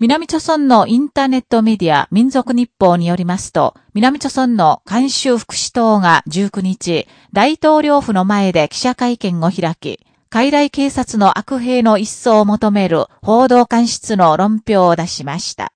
南朝村のインターネットメディア民族日報によりますと、南朝村の監修副祉党が19日、大統領府の前で記者会見を開き、海来警察の悪兵の一掃を求める報道官室の論評を出しました。